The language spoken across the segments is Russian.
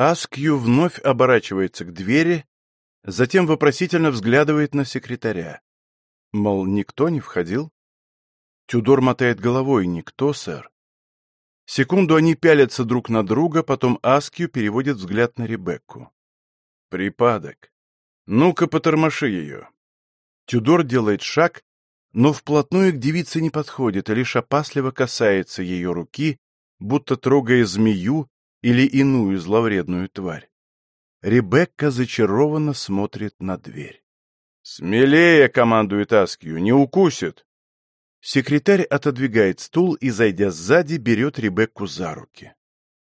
Аскью вновь оборачивается к двери, затем вопросительно взглядывает на секретаря. Мол, никто не входил? Тюдор мотает головой. Никто, сэр. Секунду они пялятся друг на друга, потом Аскью переводит взгляд на Ребекку. Припадок. Ну-ка, потормоши ее. Тюдор делает шаг, но вплотную к девице не подходит, а лишь опасливо касается ее руки, будто трогая змею или иную зловредную тварь. Ребекка зачарованно смотрит на дверь. «Смелее!» — командует Аскью. «Не укусит!» Секретарь отодвигает стул и, зайдя сзади, берет Ребекку за руки.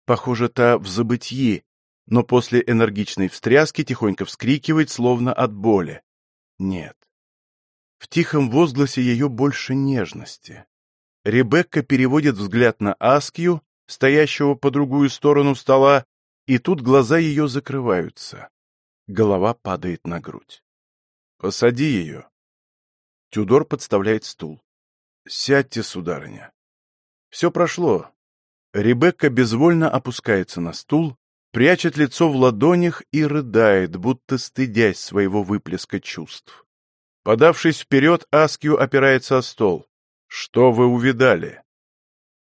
Похоже, та в забытьи, но после энергичной встряски тихонько вскрикивает, словно от боли. Нет. В тихом возгласе ее больше нежности. Ребекка переводит взгляд на Аскью, стоящего по другую сторону стола, и тут глаза ее закрываются. Голова падает на грудь. «Посади ее». Тюдор подставляет стул. «Сядьте, сударыня». Все прошло. Ребекка безвольно опускается на стул, прячет лицо в ладонях и рыдает, будто стыдясь своего выплеска чувств. Подавшись вперед, Аскью опирается о стол. «Что вы увидали?»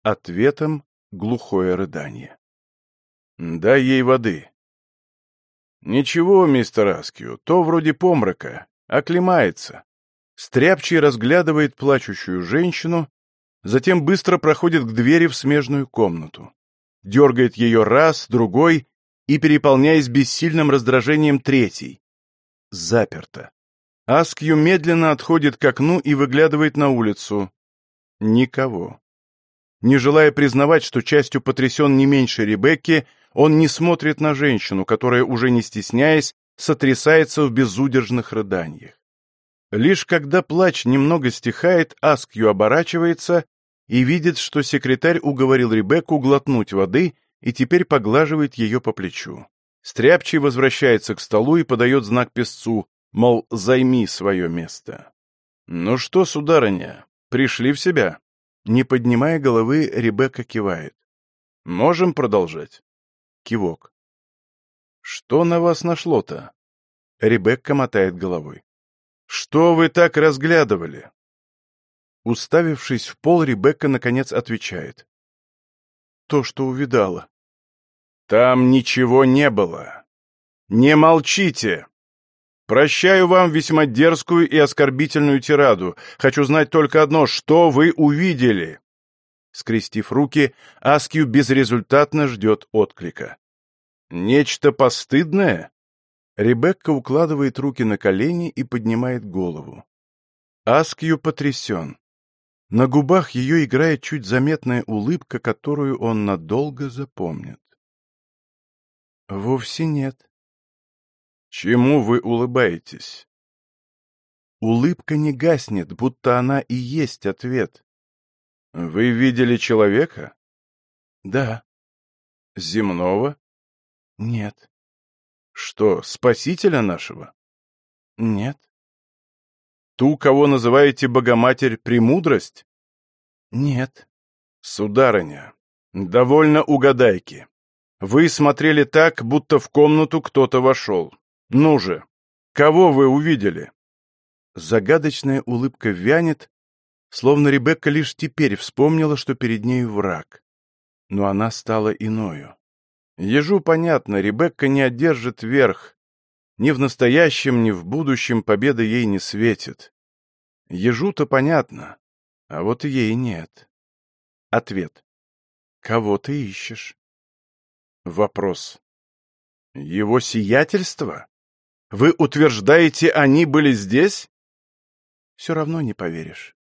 Ответом глухое рыдание. «Дай ей воды». «Ничего, мистер Аскью, то вроде помрака, оклемается». Стряпчий разглядывает плачущую женщину, затем быстро проходит к двери в смежную комнату. Дергает ее раз, другой и, переполняясь бессильным раздражением, третий. Заперто. Аскью медленно отходит к окну и выглядывает на улицу. Никого. Не желая признавать, что частью потрясен не меньше Ребекки, он не смотрит на женщину, которая, уже не стесняясь, сотрясается в безудержных рыданиях. Лишь когда плач немного стихает, Аскью оборачивается и видит, что секретарь уговорил Ребекку глотнуть воды и теперь поглаживает ее по плечу. Стряпчий возвращается к столу и подает знак песцу, мол, займи свое место. «Ну что, сударыня, пришли в себя?» Не поднимая головы, Ребекка кивает. «Можем продолжать?» Кивок. «Что на вас нашло-то?» Ребекка мотает головой. «Что вы так разглядывали?» Уставившись в пол, Ребекка, наконец, отвечает. «То, что увидала». «Там ничего не было. Не молчите!» Прощаю вам весьма дерзкую и оскорбительную тираду. Хочу знать только одно, что вы увидели?» Скрестив руки, Аскью безрезультатно ждет отклика. «Нечто постыдное?» Ребекка укладывает руки на колени и поднимает голову. Аскью потрясен. На губах ее играет чуть заметная улыбка, которую он надолго запомнит. «Вовсе нет», Чему вы улыбаетесь? Улыбка не гаснет, будто она и есть ответ. Вы видели человека? Да. Земного? Нет. Что, спасителя нашего? Нет. Ту, кого называете Богоматерь Премудрость? Нет. Сударыня, довольно угадайки. Вы смотрели так, будто в комнату кто-то вошел. Ну же, кого вы увидели?» Загадочная улыбка вянет, словно Ребекка лишь теперь вспомнила, что перед нею враг. Но она стала иною. Ежу понятно, Ребекка не одержит верх. Ни в настоящем, ни в будущем победа ей не светит. Ежу-то понятно, а вот ей нет. Ответ. Кого ты ищешь? Вопрос. Его сиятельство? Вы утверждаете, они были здесь? Все равно не поверишь.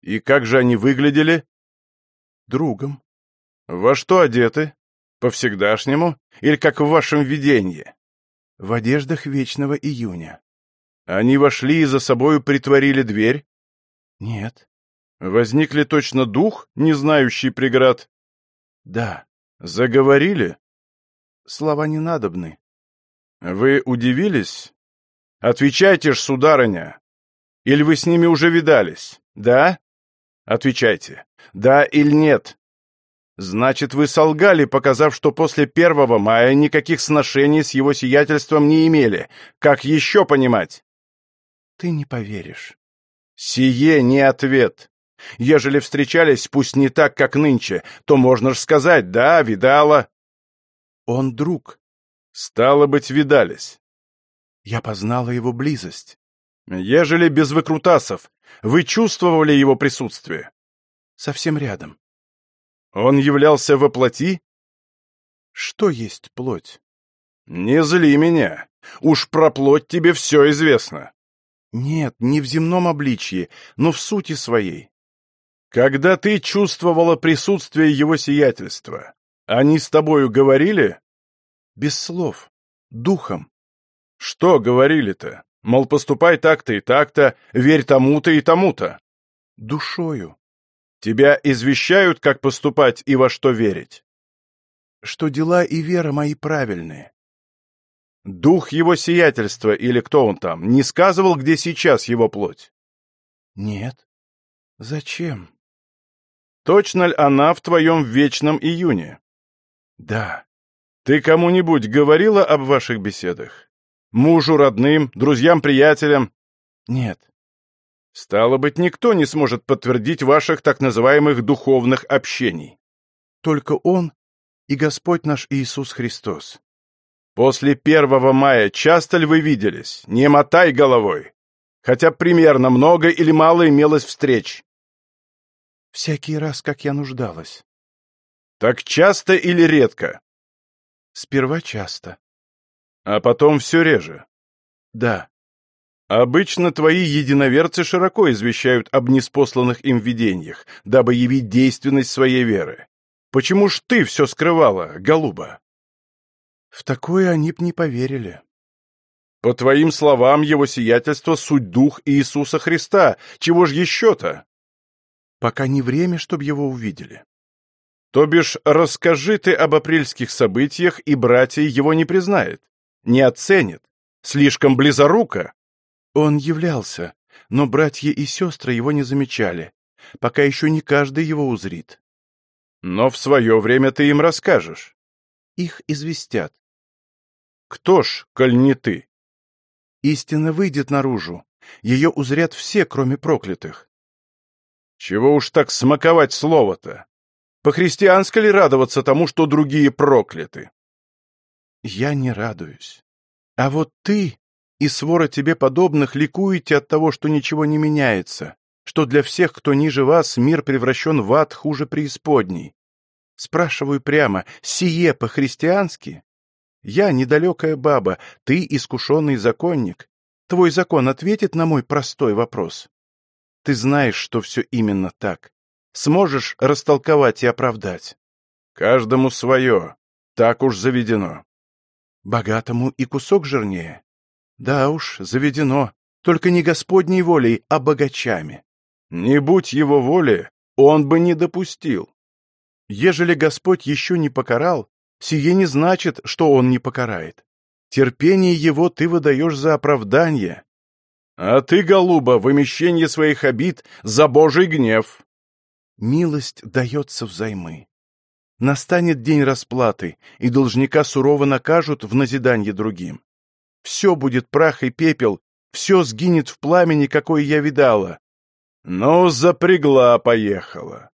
И как же они выглядели? Другом. Во что одеты? По-всегдашнему? Или как в вашем видении? В одеждах вечного июня. Они вошли и за собою притворили дверь? Нет. Возникли точно дух, не знающий преград? Да. Заговорили? Слова не надобны. «Вы удивились? Отвечайте ж, сударыня! Или вы с ними уже видались? Да? Отвечайте, да или нет?» Значит, вы солгали, показав, что после первого мая никаких сношений с его сиятельством не имели. Как еще понимать? Ты не поверишь. Сие не ответ. Ежели встречались, пусть не так, как нынче, то можно ж сказать, да, видала. Он друг. Стало быть, видались. Я познала его близость. Ежели без выкрутасов, вы чувствовали его присутствие? Совсем рядом. Он являлся во плоти? Что есть плоть? Не зли меня. Уж про плоть тебе все известно. Нет, не в земном обличье, но в сути своей. Когда ты чувствовала присутствие его сиятельства, они с тобою говорили? Без слов. Духом. Что говорили-то? Мол, поступай так-то и так-то, верь тому-то и тому-то. Душою. Тебя извещают, как поступать и во что верить. Что дела и вера мои правильные. Дух его сиятельства, или кто он там, не сказывал, где сейчас его плоть? Нет. Зачем? Точно ли она в твоем вечном июне? Да. Ты кому-нибудь говорила об ваших беседах? Мужу, родным, друзьям-приятелям? Нет. Стало быть, никто не сможет подтвердить ваших так называемых духовных общений. Только Он и Господь наш Иисус Христос. После первого мая часто ли вы виделись? Не мотай головой. Хотя примерно много или мало имелось встреч. Всякий раз, как я нуждалась. Так часто или редко? Сперва часто. А потом все реже. Да. Обычно твои единоверцы широко извещают об неспосланных им видениях, дабы явить действенность своей веры. Почему ж ты все скрывала, голуба? В такое они б не поверили. По твоим словам, его сиятельство — суть дух Иисуса Христа. Чего ж еще-то? Пока не время, чтоб его увидели. То бишь, расскажи ты об апрельских событиях, и братья его не признает, не оценит. Слишком близоруко. Он являлся, но братья и сестры его не замечали, пока еще не каждый его узрит. Но в свое время ты им расскажешь. Их известят. Кто ж, коль не ты? Истина выйдет наружу. Ее узрят все, кроме проклятых. Чего уж так смаковать слово-то? По-христиански ли радоваться тому, что другие прокляты? Я не радуюсь. А вот ты и свора тебе подобных ликуете от того, что ничего не меняется, что для всех, кто ниже вас, мир превращен в ад хуже преисподней. Спрашиваю прямо, сие по-христиански? Я недалекая баба, ты искушенный законник. Твой закон ответит на мой простой вопрос. Ты знаешь, что все именно так. Сможешь растолковать и оправдать. Каждому свое. Так уж заведено. Богатому и кусок жирнее. Да уж, заведено. Только не Господней волей, а богачами. Не будь его воли, он бы не допустил. Ежели Господь еще не покарал, сие не значит, что Он не покарает. Терпение Его ты выдаешь за оправдание. А ты, голуба, вымещение своих обид за Божий гнев. Милость дается взаймы. Настанет день расплаты, и должника сурово накажут в назиданье другим. Все будет прах и пепел, все сгинет в пламени, какое я видала. Ну, запрягла, поехала.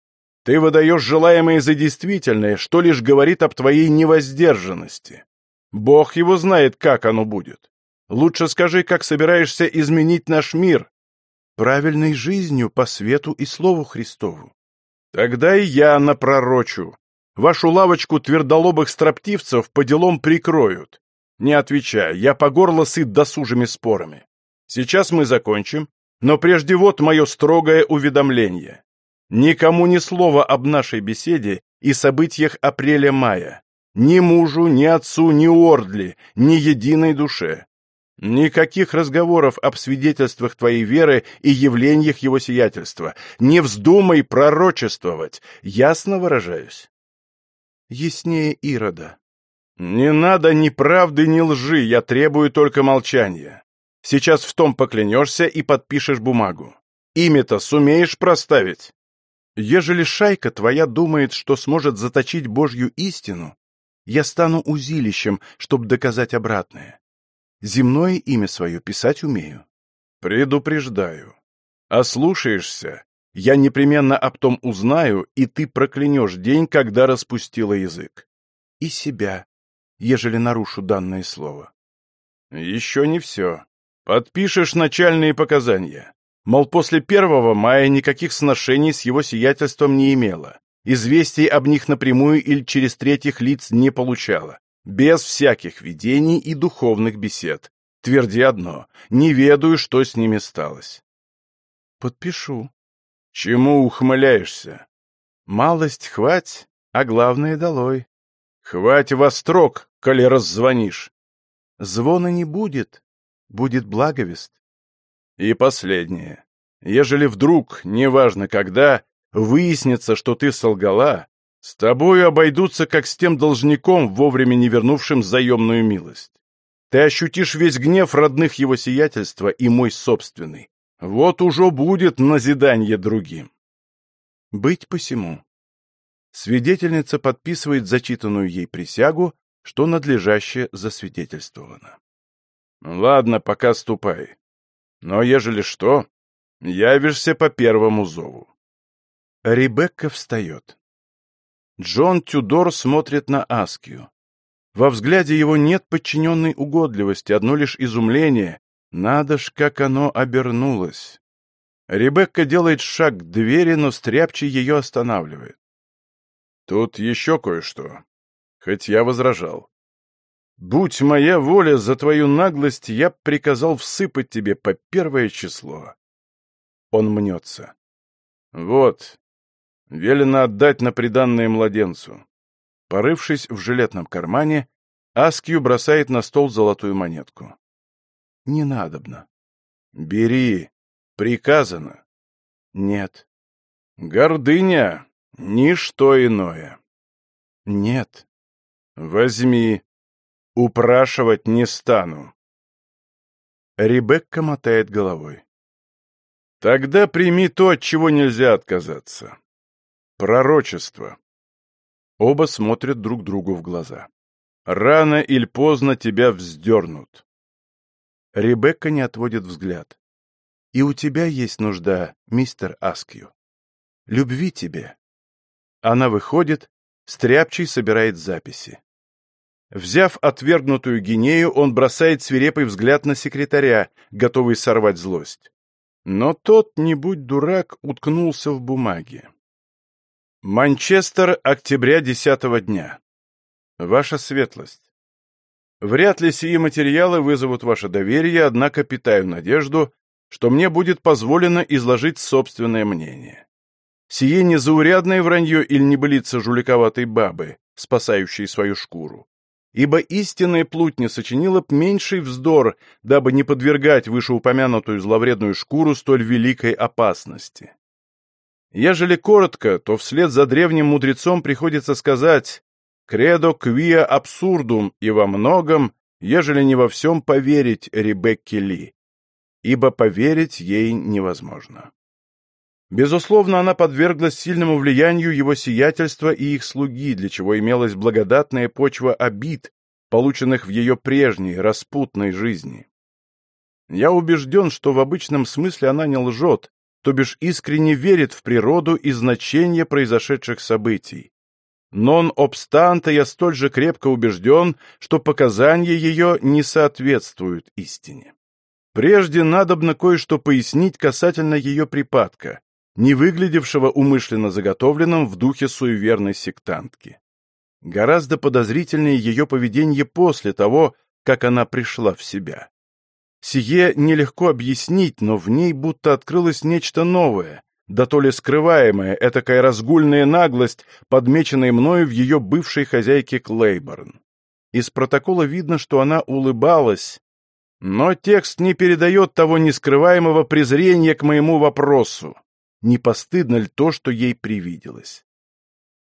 Ты выдаешь желаемое за действительное, что лишь говорит об твоей невоздержанности. Бог его знает, как оно будет. Лучше скажи, как собираешься изменить наш мир. Правильной жизнью по свету и слову Христову. Тогда и я напророчу. Вашу лавочку твердолобых строптивцев по делам прикроют. Не отвечай, я по горло сыт досужими спорами. Сейчас мы закончим, но прежде вот мое строгое уведомление. Никому ни слова об нашей беседе и событиях апреля-мая. Ни мужу, ни отцу, ни Ордли, ни единой душе. Никаких разговоров об свидетельствах твоей веры и явлениях его сиятельства. Не вздумай пророчествовать. Ясно выражаюсь? Яснее Ирода. Не надо ни правды, ни лжи, я требую только молчания. Сейчас в том поклянешься и подпишешь бумагу. Имя-то сумеешь проставить? Ежели шайка твоя думает, что сможет заточить Божью истину, я стану узилищем, чтобы доказать обратное. Земное имя свое писать умею. Предупреждаю. Ослушаешься, я непременно об том узнаю, и ты проклянешь день, когда распустила язык. И себя, ежели нарушу данное слово. Еще не все. Подпишешь начальные показания. Мол, после первого мая никаких сношений с его сиятельством не имела. Известий об них напрямую или через третьих лиц не получала. Без всяких видений и духовных бесед. Тверди одно. Не ведаю, что с ними сталось. Подпишу. Чему ухмыляешься? Малость хвать, а главное долой. Хвать во строк, коли раззвонишь. Звона не будет, будет благовест. И последнее. Ежели вдруг, неважно когда, выяснится, что ты солгала, с тобою обойдутся, как с тем должником, вовремя не вернувшим заемную милость. Ты ощутишь весь гнев родных его сиятельства и мой собственный. Вот уже будет назидание другим. Быть посему. Свидетельница подписывает зачитанную ей присягу, что надлежаще засвидетельствовано. Ладно, пока ступай. Но ежели что, явишься по первому зову. Ребекка встает. Джон Тюдор смотрит на Аскию. Во взгляде его нет подчиненной угодливости, одно лишь изумление. Надо ж, как оно обернулось. Ребекка делает шаг к двери, но Стряпчий ее останавливает. Тут еще кое-что. Хоть я возражал. Будь моя воля за твою наглость, я приказал всыпать тебе по первое число. Он мнется. Вот. Велено отдать на приданное младенцу. Порывшись в жилетном кармане, Аскью бросает на стол золотую монетку. Не надобно. Бери. Приказано. Нет. Гордыня — ничто иное. Нет. Возьми. Упрашивать не стану. Ребекка мотает головой. Тогда прими то, от чего нельзя отказаться. Пророчество. Оба смотрят друг другу в глаза. Рано или поздно тебя вздернут. Ребекка не отводит взгляд. И у тебя есть нужда, мистер Аскью. Любви тебе. Она выходит, стряпчий собирает записи. Взяв отвергнутую гинею, он бросает свирепый взгляд на секретаря, готовый сорвать злость. Но тот, не будь дурак, уткнулся в бумаге. Манчестер, октября десятого дня. Ваша светлость. Вряд ли сии материалы вызовут ваше доверие, однако питаю надежду, что мне будет позволено изложить собственное мнение. Сие незаурядное вранье или небылица жуликоватой бабы, спасающей свою шкуру ибо истинная плутня сочинила б меньший вздор, дабы не подвергать вышеупомянутую зловредную шкуру столь великой опасности. Ежели коротко, то вслед за древним мудрецом приходится сказать «Кредо квиа абсурдум» и во многом, ежели не во всем поверить Ребекке Ли, ибо поверить ей невозможно. Безусловно, она подверглась сильному влиянию его сиятельства и их слуги, для чего имелась благодатная почва обид, полученных в ее прежней, распутной жизни. Я убежден, что в обычном смысле она не лжет, то бишь искренне верит в природу и значение произошедших событий. Нон обстанта я столь же крепко убежден, что показания ее не соответствуют истине. Прежде надобно кое-что пояснить касательно ее припадка, не выглядевшего умышленно заготовленным в духе суеверной сектантки. Гораздо подозрительнее ее поведение после того, как она пришла в себя. Сие нелегко объяснить, но в ней будто открылось нечто новое, да то ли скрываемое, этакая разгульная наглость, подмеченная мною в ее бывшей хозяйке Клейборн. Из протокола видно, что она улыбалась, но текст не передает того нескрываемого презрения к моему вопросу не постыдно ли то, что ей привиделось.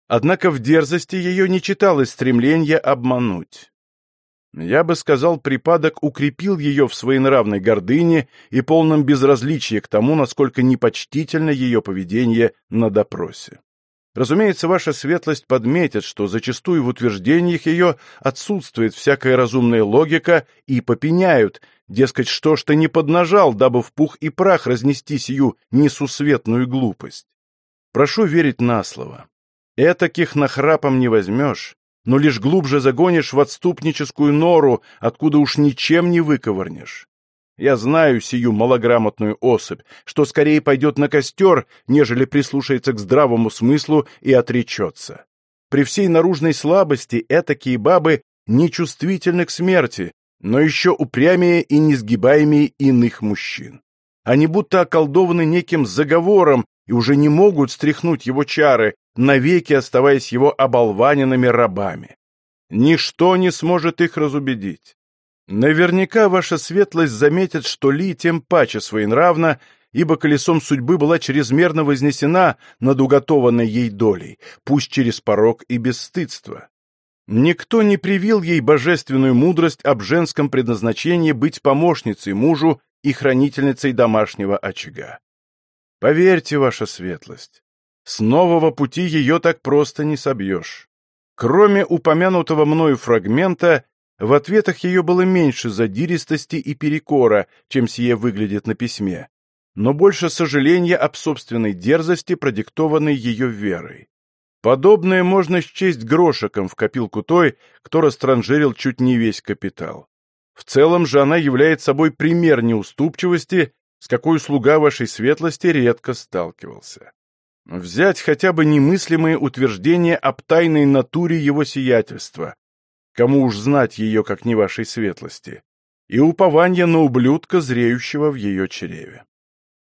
Однако в дерзости ее не читалось стремление обмануть. Я бы сказал, припадок укрепил ее в своенравной гордыне и полном безразличии к тому, насколько непочтительно ее поведение на допросе. Разумеется, ваша светлость подметит, что зачастую в утверждениях ее отсутствует всякая разумная логика и попеняют, дескать, что ж ты не поднажал, дабы в пух и прах разнести сию несусветную глупость. Прошу верить на слово. Этаких нахрапом не возьмешь, но лишь глубже загонишь в отступническую нору, откуда уж ничем не выковырнешь. Я знаю сию малограмотную особь, что скорее пойдет на костер, нежели прислушается к здравому смыслу и отречется. При всей наружной слабости этакие бабы нечувствительны к смерти, но еще упрямее и несгибаемее иных мужчин. Они будто околдованы неким заговором и уже не могут стряхнуть его чары, навеки оставаясь его оболваненными рабами. Ничто не сможет их разубедить. Наверняка ваша светлость заметит, что Ли тем паче своенравна, ибо колесом судьбы была чрезмерно вознесена над уготованной ей долей, пусть через порог и бесстыдство. Никто не привил ей божественную мудрость об женском предназначении быть помощницей мужу и хранительницей домашнего очага. Поверьте, ваша светлость, с нового пути ее так просто не собьешь. Кроме упомянутого мною фрагмента, в ответах ее было меньше задиристости и перекора, чем сие выглядит на письме, но больше сожаления об собственной дерзости, продиктованной ее верой. Подобное можно счесть грошиком в копилку той, кто растранжирил чуть не весь капитал. В целом же она является собой пример неуступчивости, с какой слуга вашей светлости редко сталкивался. Взять хотя бы немыслимые утверждения об тайной натуре его сиятельства, кому уж знать ее, как не вашей светлости, и упование на ублюдка, зреющего в ее чреве.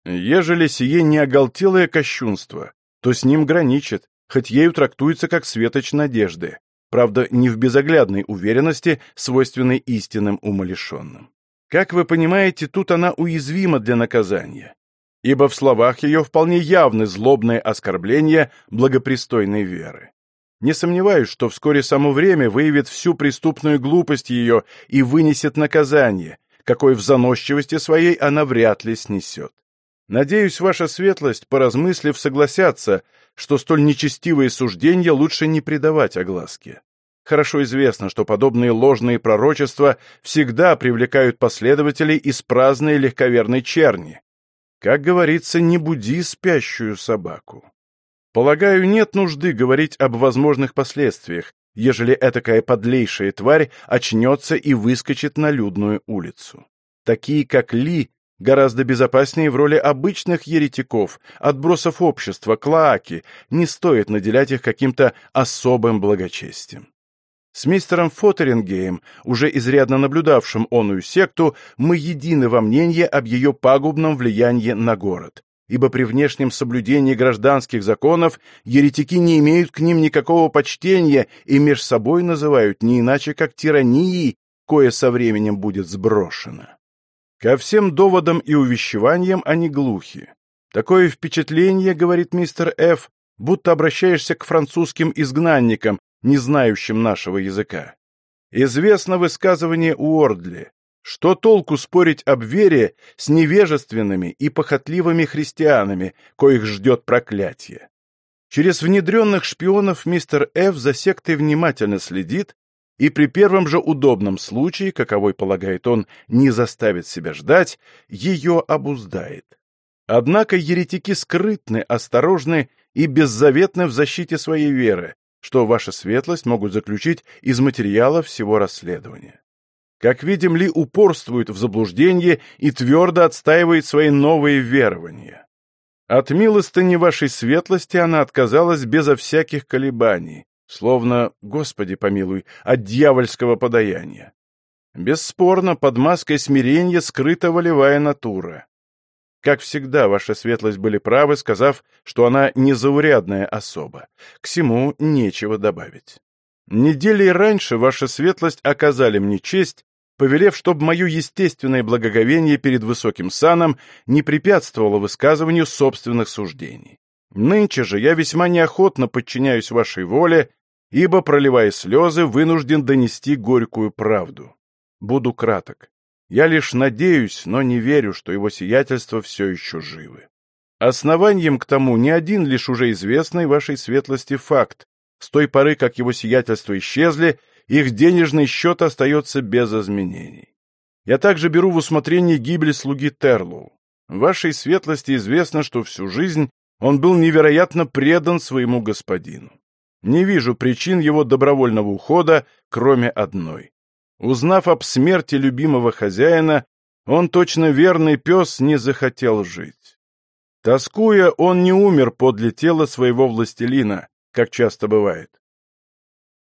Ежели сие не оголтелое кощунство, то с ним граничит, хоть ею трактуется как светоч надежды, правда, не в безоглядной уверенности, свойственной истинным умалишенным. Как вы понимаете, тут она уязвима для наказания, ибо в словах ее вполне явны злобные оскорбления благопристойной веры. Не сомневаюсь, что вскоре само время выявит всю преступную глупость ее и вынесет наказание, какой в заносчивости своей она вряд ли снесет. Надеюсь, ваша светлость, поразмыслив, согласятся, что столь нечестивые суждения лучше не придавать огласке. Хорошо известно, что подобные ложные пророчества всегда привлекают последователей из праздной легковерной черни. Как говорится, не буди спящую собаку. Полагаю, нет нужды говорить об возможных последствиях, ежели этакая подлейшая тварь очнется и выскочит на людную улицу. Такие, как Ли, гораздо безопаснее в роли обычных еретиков, отбросов общества, клоаки, не стоит наделять их каким-то особым благочестием. С мистером Фотерингеем, уже изрядно наблюдавшим оную секту, мы едины во мнении об ее пагубном влиянии на город ибо при внешнем соблюдении гражданских законов еретики не имеют к ним никакого почтения и меж собой называют не иначе как тиранией, кое со временем будет сброшено. Ко всем доводам и увещеваниям они глухи. Такое впечатление, говорит мистер Ф., будто обращаешься к французским изгнанникам, не знающим нашего языка. Известно высказывание Уордли что толку спорить об вере с невежественными и похотливыми христианами, коих ждет проклятие? Через внедренных шпионов мистер Ф. за сектой внимательно следит и при первом же удобном случае, каковой, полагает он, не заставит себя ждать, ее обуздает. Однако еретики скрытны, осторожны и беззаветны в защите своей веры, что ваша светлость могут заключить из материала всего расследования. Как видим, Ли упорствует в заблуждении и твердо отстаивает свои новые верования. От милостыни вашей светлости она отказалась безо всяких колебаний, словно, Господи помилуй, от дьявольского подаяния. Бесспорно, под маской смирения скрыта волевая натура. Как всегда, ваша светлость были правы, сказав, что она незаурядная особа. К всему нечего добавить. Недели раньше ваша светлость оказали мне честь повелев, чтобы мое естественное благоговение перед высоким саном не препятствовало высказыванию собственных суждений. Нынче же я весьма неохотно подчиняюсь вашей воле ибо, проливая слезы, вынужден донести горькую правду. Буду краток. Я лишь надеюсь, но не верю, что его сиятельство все еще живы. Основанием к тому не один лишь уже известный вашей светлости факт. С той поры, как его сиятельства исчезли, их денежный счет остается без изменений. Я также беру в усмотрение гибель слуги Терлоу. Вашей светлости известно, что всю жизнь он был невероятно предан своему господину. Не вижу причин его добровольного ухода, кроме одной. Узнав об смерти любимого хозяина, он, точно верный пес, не захотел жить. Тоскуя, он не умер подле тела своего властелина, как часто бывает.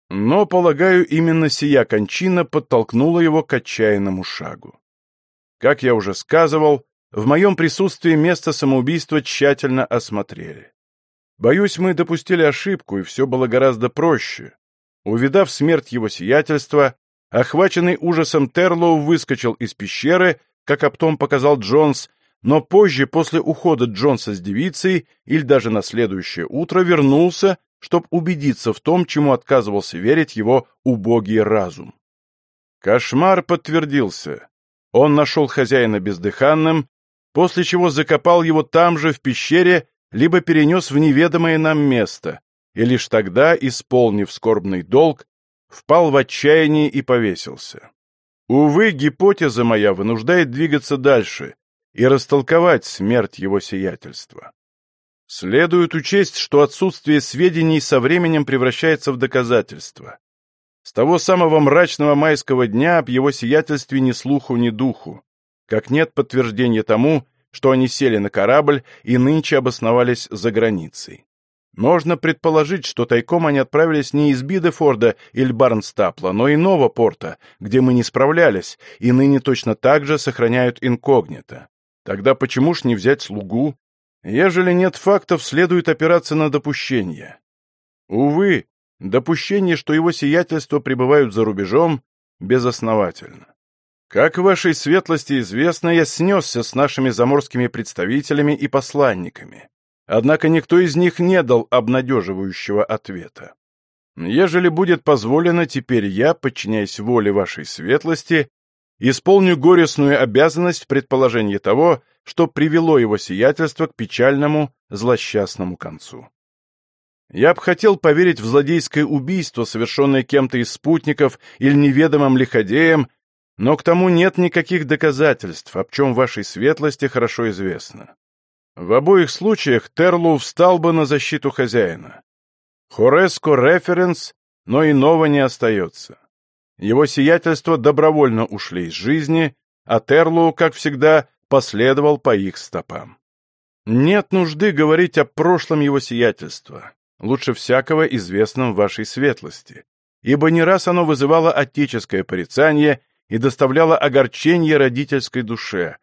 Но, полагаю, именно сия кончина подтолкнула его к отчаянному шагу. Как я уже сказывал, в моем присутствии место самоубийства тщательно осмотрели. Боюсь, мы допустили ошибку, и все было гораздо проще. Увидав смерть его сиятельства, охваченный ужасом Терлоу выскочил из пещеры, как об том показал Джонс, но позже, после ухода Джонса с девицей, или даже на следующее утро, вернулся, чтобы убедиться в том, чему отказывался верить его убогий разум. Кошмар подтвердился. Он нашел хозяина бездыханным, после чего закопал его там же, в пещере, либо перенес в неведомое нам место, и лишь тогда, исполнив скорбный долг, впал в отчаяние и повесился. Увы, гипотеза моя вынуждает двигаться дальше, и растолковать смерть его сиятельства. Следует учесть, что отсутствие сведений со временем превращается в доказательство. С того самого мрачного майского дня об его сиятельстве ни слуху, ни духу, как нет подтверждения тому, что они сели на корабль и нынче обосновались за границей. Можно предположить, что тайком они отправились не из Бидефорда или Барнстапла, но иного порта, где мы не справлялись, и ныне точно так же сохраняют инкогнито. Тогда почему ж не взять слугу? Ежели нет фактов, следует опираться на допущение. Увы, допущение, что его сиятельство пребывают за рубежом, безосновательно. Как вашей светлости известно, я снесся с нашими заморскими представителями и посланниками. Однако никто из них не дал обнадеживающего ответа. Ежели будет позволено, теперь я, подчиняясь воле вашей светлости, исполню горестную обязанность в предположении того, что привело его сиятельство к печальному, злосчастному концу. Я б хотел поверить в злодейское убийство, совершенное кем-то из спутников или неведомым лиходеем, но к тому нет никаких доказательств, об чем вашей светлости хорошо известно. В обоих случаях Терлу встал бы на защиту хозяина. Хореско референс, но иного не остается. Его сиятельство добровольно ушли из жизни, а Терлоу, как всегда, последовал по их стопам. Нет нужды говорить о прошлом его сиятельства, лучше всякого известном вашей светлости, ибо не раз оно вызывало отеческое порицание и доставляло огорчение родительской душе.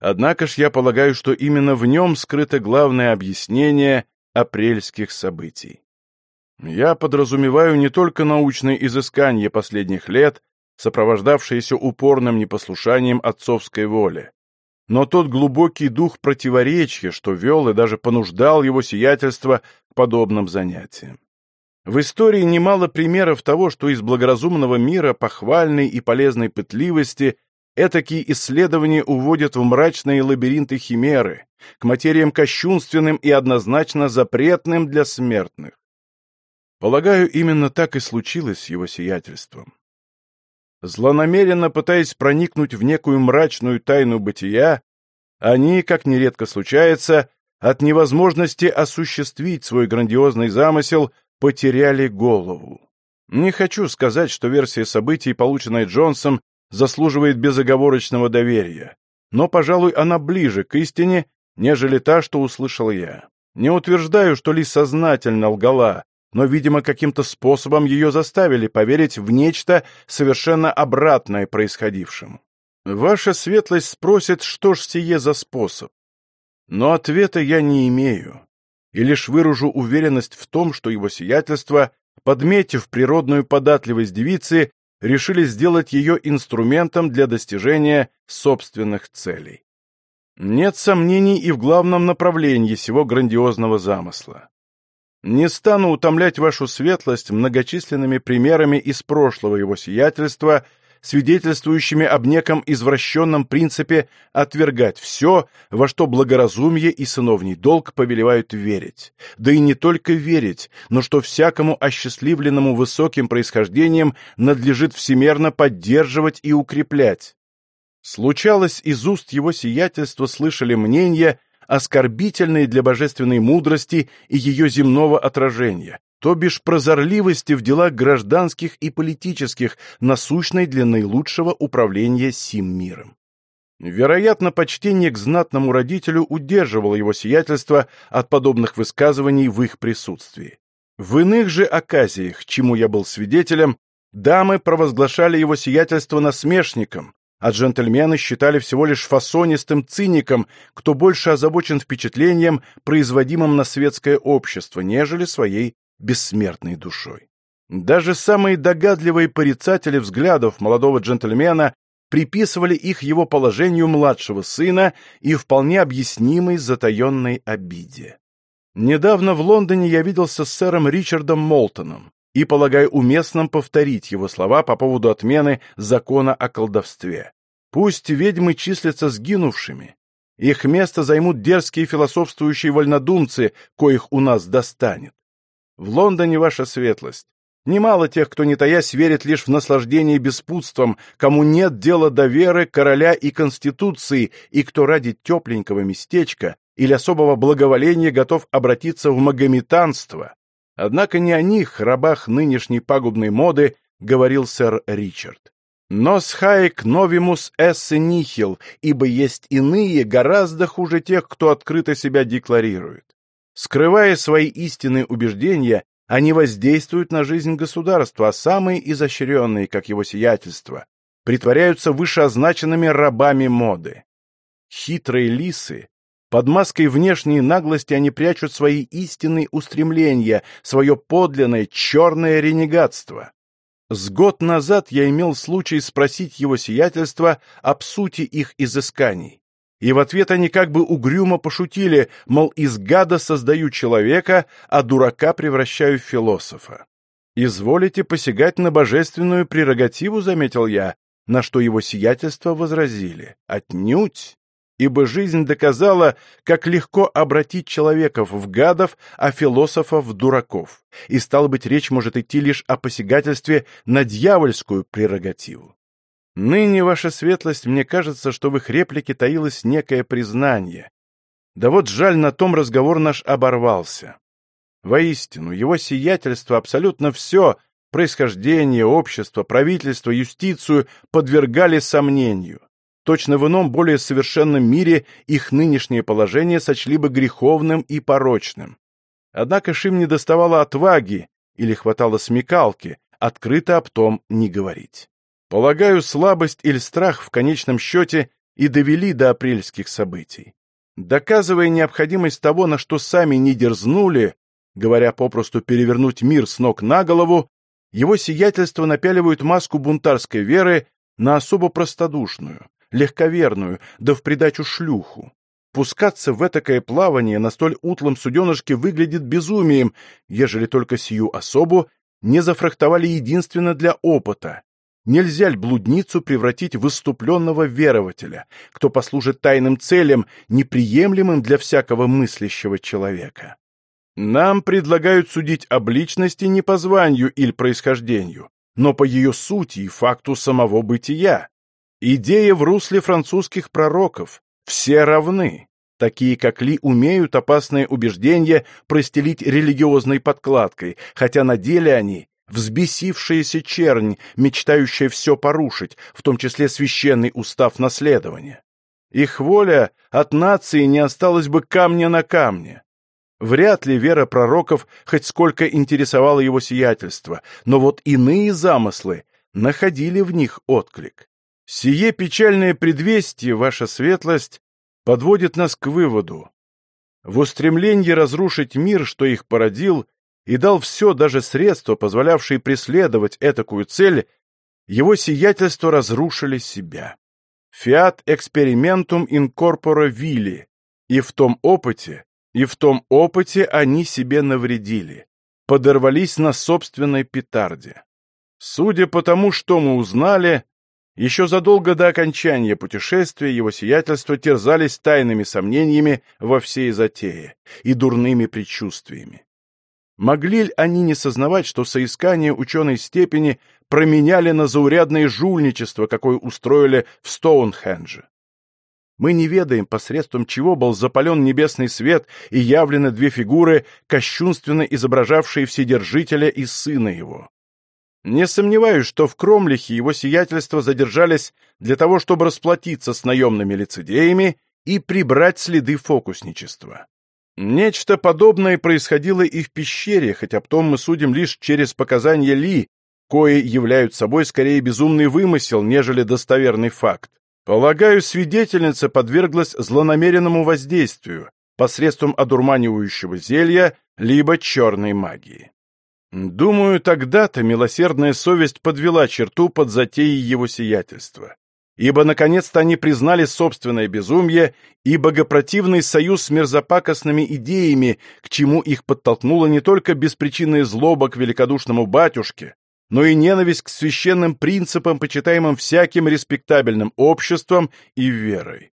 Однако ж я полагаю, что именно в нем скрыто главное объяснение апрельских событий. Я подразумеваю не только научные изыскания последних лет, сопровождавшиеся упорным непослушанием отцовской воли, но тот глубокий дух противоречия, что вел и даже понуждал его сиятельство к подобным занятиям. В истории немало примеров того, что из благоразумного мира похвальной и полезной пытливости этакие исследования уводят в мрачные лабиринты химеры, к материям кощунственным и однозначно запретным для смертных. Полагаю, именно так и случилось с его сиятельством. Злонамеренно пытаясь проникнуть в некую мрачную тайну бытия, они, как нередко случается, от невозможности осуществить свой грандиозный замысел, потеряли голову. Не хочу сказать, что версия событий, полученная Джонсом, заслуживает безоговорочного доверия, но, пожалуй, она ближе к истине, нежели та, что услышал я. Не утверждаю, что Ли сознательно лгала, но, видимо, каким-то способом ее заставили поверить в нечто совершенно обратное происходившему. Ваша светлость спросит, что ж сие за способ. Но ответа я не имею, и лишь выражу уверенность в том, что его сиятельство, подметив природную податливость девицы, решили сделать ее инструментом для достижения собственных целей. Нет сомнений и в главном направлении сего грандиозного замысла. Не стану утомлять вашу светлость многочисленными примерами из прошлого его сиятельства — свидетельствующими об неком извращенном принципе отвергать все, во что благоразумие и сыновний долг повелевают верить. Да и не только верить, но что всякому осчастливленному высоким происхождением надлежит всемерно поддерживать и укреплять. Случалось, из уст его сиятельства слышали мнения, оскорбительные для божественной мудрости и ее земного отражения, то бишь прозорливости в делах гражданских и политических, насущной для наилучшего управления сим миром. Вероятно, почтение к знатному родителю удерживало его сиятельство от подобных высказываний в их присутствии. В иных же оказиях, чему я был свидетелем, дамы провозглашали его сиятельство насмешником, а джентльмены считали всего лишь фасонистым циником, кто больше озабочен впечатлением, производимым на светское общество, нежели своей бессмертной душой. Даже самые догадливые порицатели взглядов молодого джентльмена приписывали их его положению младшего сына и вполне объяснимой затаенной обиде. Недавно в Лондоне я виделся с сэром Ричардом Молтоном и полагаю уместным повторить его слова по поводу отмены закона о колдовстве. Пусть ведьмы числятся сгинувшими, их место займут дерзкие философствующие вольнодумцы, коих у нас достанет. В Лондоне ваша светлость. Немало тех, кто, не таясь, верит лишь в наслаждение беспутством, кому нет дела до веры, короля и конституции, и кто ради тепленького местечка или особого благоволения готов обратиться в магометанство. Однако не о них, рабах нынешней пагубной моды, говорил сэр Ричард. «Нос хаек новимус эссе нихил, ибо есть иные, гораздо хуже тех, кто открыто себя декларирует. Скрывая свои истинные убеждения, они воздействуют на жизнь государства, а самые изощренные, как его сиятельство, притворяются вышеозначенными рабами моды. Хитрые лисы, под маской внешней наглости они прячут свои истинные устремления, свое подлинное черное ренегатство. С год назад я имел случай спросить его сиятельство об сути их изысканий и в ответ они как бы угрюмо пошутили, мол, из гада создаю человека, а дурака превращаю в философа. «Изволите посягать на божественную прерогативу», — заметил я, на что его сиятельство возразили. «Отнюдь!» ибо жизнь доказала, как легко обратить человеков в гадов, а философов в дураков, и, стало быть, речь может идти лишь о посягательстве на дьявольскую прерогативу. Ныне, ваша светлость, мне кажется, что в их реплике таилось некое признание. Да вот жаль, на том разговор наш оборвался. Воистину, его сиятельство абсолютно все — происхождение, общество, правительство, юстицию — подвергали сомнению. Точно в ином, более совершенном мире их нынешнее положение сочли бы греховным и порочным. Однако ж им не доставало отваги или хватало смекалки открыто об том не говорить. Полагаю, слабость или страх в конечном счете и довели до апрельских событий. Доказывая необходимость того, на что сами не дерзнули, говоря попросту перевернуть мир с ног на голову, его сиятельство напяливают маску бунтарской веры на особо простодушную, легковерную, да в придачу шлюху. Пускаться в этакое плавание на столь утлом суденышке выглядит безумием, ежели только сию особу не зафрахтовали единственно для опыта, Нельзя ли блудницу превратить в выступленного верователя, кто послужит тайным целям, неприемлемым для всякого мыслящего человека? Нам предлагают судить об личности не по званию или происхождению, но по ее сути и факту самого бытия. Идея в русле французских пророков. Все равны. Такие, как Ли, умеют опасные убеждения простелить религиозной подкладкой, хотя на деле они взбесившаяся чернь, мечтающая все порушить, в том числе священный устав наследования. Их воля от нации не осталось бы камня на камне. Вряд ли вера пророков хоть сколько интересовала его сиятельство, но вот иные замыслы находили в них отклик. Сие печальное предвестие, ваша светлость, подводит нас к выводу. В устремлении разрушить мир, что их породил, и дал все, даже средства, позволявшие преследовать этакую цель, его сиятельство разрушили себя. Experimentum in corpore vili, и в том опыте И в том опыте они себе навредили, подорвались на собственной петарде. Судя по тому, что мы узнали, еще задолго до окончания путешествия его сиятельство терзались тайными сомнениями во всей затее и дурными предчувствиями. Могли ли они не сознавать, что соискание ученой степени променяли на заурядное жульничество, какое устроили в Стоунхендже? Мы не ведаем, посредством чего был запален небесный свет и явлены две фигуры, кощунственно изображавшие Вседержителя и Сына Его. Не сомневаюсь, что в Кромлихе его сиятельства задержались для того, чтобы расплатиться с наемными лицедеями и прибрать следы фокусничества. Нечто подобное происходило и в пещере, хотя потом мы судим лишь через показания Ли, кои являют собой скорее безумный вымысел, нежели достоверный факт. Полагаю, свидетельница подверглась злонамеренному воздействию посредством одурманивающего зелья либо черной магии. Думаю, тогда-то милосердная совесть подвела черту под затеей его сиятельства, ибо наконец-то они признали собственное безумие и богопротивный союз с мерзопакостными идеями, к чему их подтолкнула не только беспричинная злоба к великодушному батюшке, но и ненависть к священным принципам, почитаемым всяким респектабельным обществом и верой.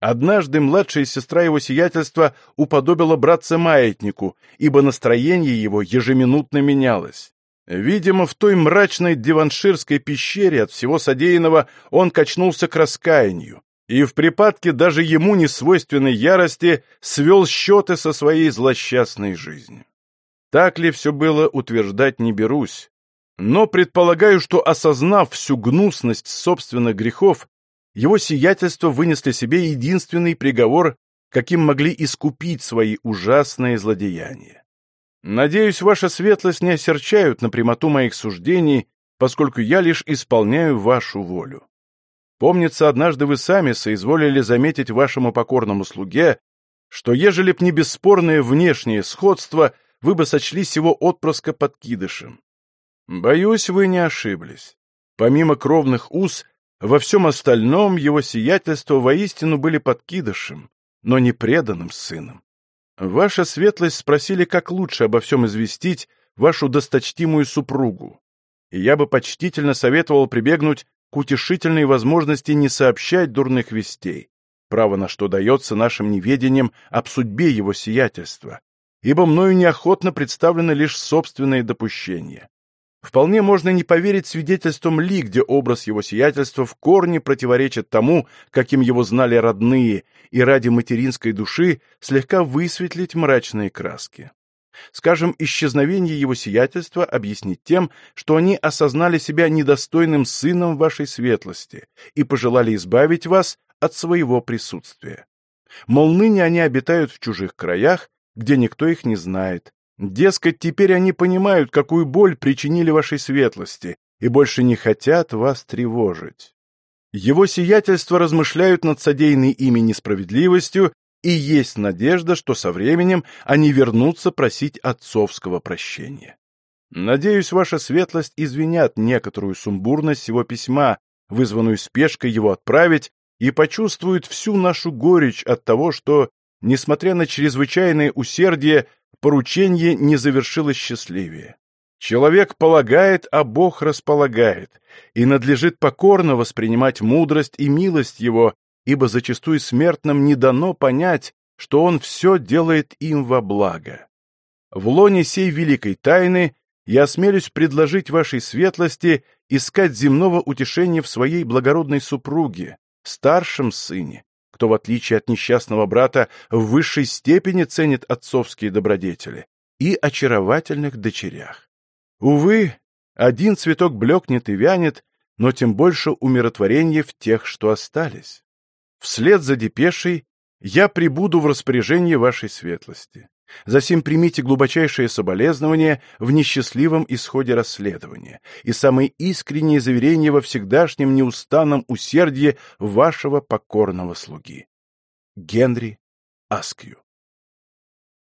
Однажды младшая сестра его сиятельства уподобила братца-маятнику, ибо настроение его ежеминутно менялось. Видимо, в той мрачной диванширской пещере от всего содеянного он качнулся к раскаянию, и в припадке даже ему несвойственной ярости свел счеты со своей злосчастной жизнью. Так ли все было, утверждать не берусь, но предполагаю, что, осознав всю гнусность собственных грехов, его сиятельство вынесли себе единственный приговор, каким могли искупить свои ужасные злодеяния. Надеюсь, ваша светлость не осерчают на прямоту моих суждений, поскольку я лишь исполняю вашу волю. Помнится, однажды вы сами соизволили заметить вашему покорному слуге, что, ежели б не бесспорное внешнее сходство, вы бы сочли сего отпрыска подкидышем. Боюсь, вы не ошиблись. Помимо кровных уз, во всем остальном его сиятельство воистину были подкидышем, но не преданным сыном. Ваша светлость спросили, как лучше обо всем известить вашу досточтимую супругу, и я бы почтительно советовал прибегнуть к утешительной возможности не сообщать дурных вестей, право на что дается нашим неведением об судьбе его сиятельства, ибо мною неохотно представлены лишь собственные допущения. Вполне можно не поверить свидетельствам Ли, где образ его сиятельства в корне противоречит тому, каким его знали родные, и ради материнской души слегка высветлить мрачные краски. Скажем, исчезновение его сиятельства объяснить тем, что они осознали себя недостойным сыном вашей светлости и пожелали избавить вас от своего присутствия. Мол, ныне они обитают в чужих краях, где никто их не знает, Дескать, теперь они понимают, какую боль причинили вашей светлости, и больше не хотят вас тревожить. Его сиятельство размышляют над содеянной ими несправедливостью, и есть надежда, что со временем они вернутся просить отцовского прощения. Надеюсь, ваша светлость извинят некоторую сумбурность его письма, вызванную спешкой его отправить, и почувствуют всю нашу горечь от того, что, несмотря на чрезвычайное усердие, поручение не завершилось счастливее. Человек полагает, а Бог располагает, и надлежит покорно воспринимать мудрость и милость Его, ибо зачастую смертным не дано понять, что Он все делает им во благо. В лоне сей великой тайны я осмелюсь предложить вашей светлости искать земного утешения в своей благородной супруге, старшем сыне, кто, в отличие от несчастного брата, в высшей степени ценит отцовские добродетели, и очаровательных дочерях. Увы, один цветок блекнет и вянет, но тем больше умиротворения в тех, что остались. Вслед за депешей я прибуду в распоряжение вашей светлости. Засим примите глубочайшее соболезнование в несчастливом исходе расследования и самые искренние заверения во всегдашнем неустанном усердии вашего покорного слуги. Генри Аскью